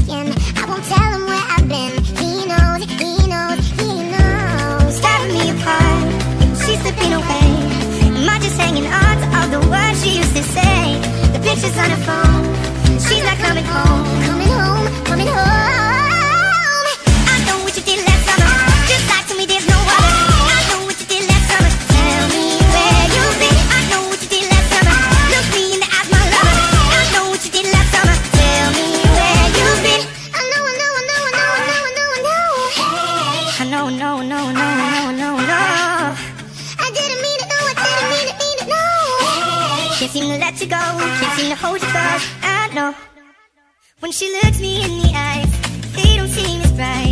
skin. I won't tell him where I've been. He knows, he knows, he knows. Tearing me apart, she's slipping away. Am I just hanging on to all the words she used to say? The pictures on her phone, she's not. Coming home, Know, no, no, no, no, no, no. I didn't mean it, no, I didn't mean it, mean it, no. Can't seem to let you go. Can't seem to hold you close. I know. When she looks me in the eyes, they don't seem as bright.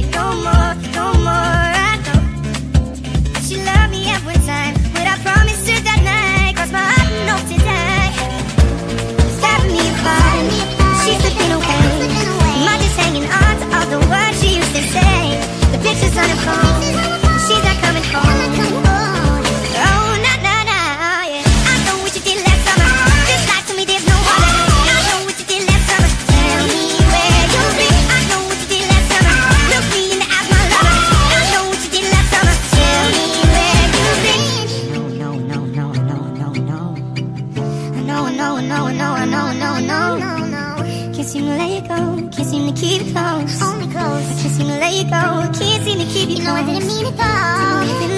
I know, I know, I know, I know, I know, I know. No, no, Can't seem to let you go. Can't seem to keep it close. Only close. Can't seem to let you go. Can't seem to keep you close. You know I didn't mean it though.